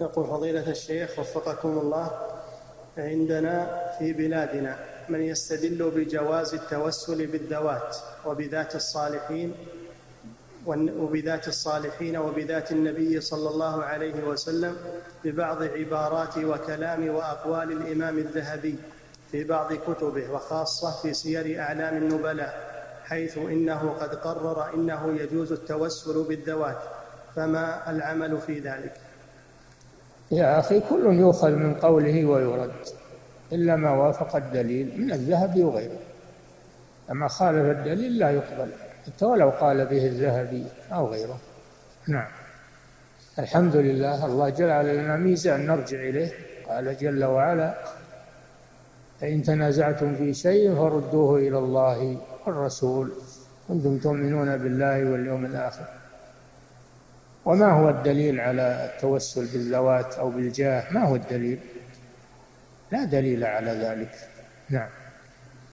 يقول فضيلة الشيخ وفقكم الله عندنا في بلادنا من يستدل بجواز التوسل بالذوات وبذات الصالحين وبذات الصالحين وبذات النبي صلى الله عليه وسلم ببعض عبارات وكلام وأقوال الإمام الذهبي في بعض كتبه وخاصة في سير أعلام النبلاء حيث إنه قد قرر إنه يجوز التوسل بالذوات. فما العمل في ذلك؟ يا أخي كل يؤخذ من قوله ويرد إلا ما وافق الدليل من الذهب وغيره. أما خالف الدليل لا يقبل حتى ولو قال به الذهبي أو غيره. نعم. الحمد لله الله جعل لنا ميزان نرجع إليه. قال جل وعلا فإن تنازعتم في شيء فردوه إلى الله والرسول كنتم تؤمنون بالله واليوم الآخر. وما هو الدليل على التوسل بالذوات أو بالجاه؟ ما هو الدليل؟ لا دليل على ذلك. نعم.